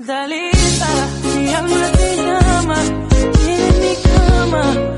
Dalisa, mi alma te llama, en mi cama.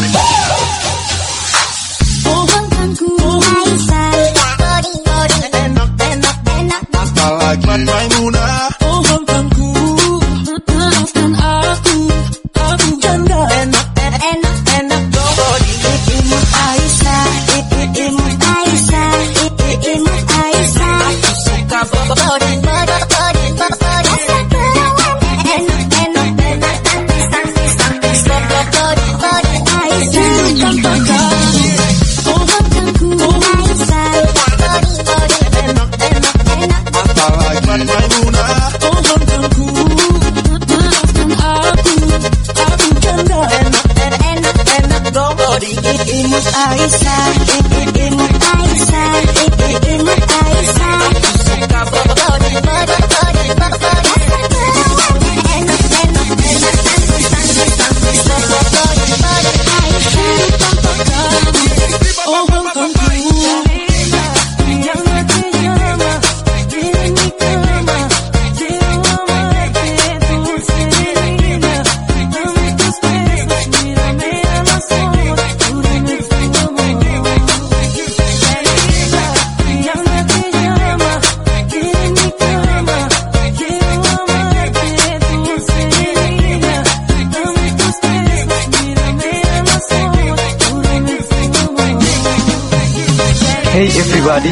Hey everybody,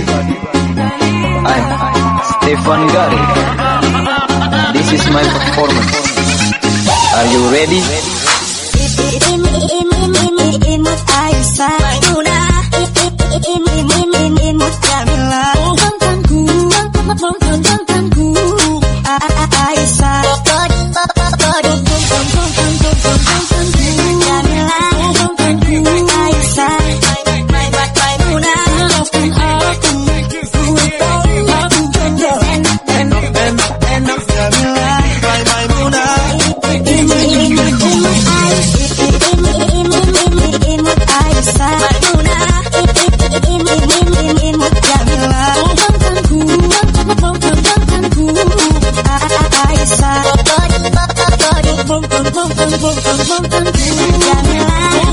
I'm Stefan Gare. This is my performance. Are you ready? Ya me va.